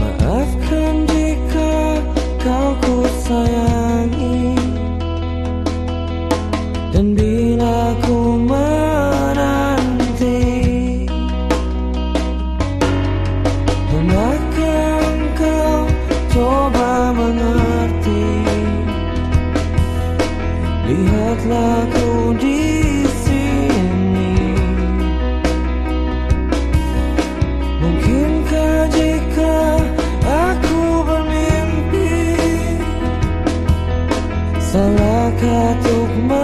Maafkan jika kau ku sayangi Lihatlah ku di sini. Mungkinkah jika aku bermimpi Salahkah untuk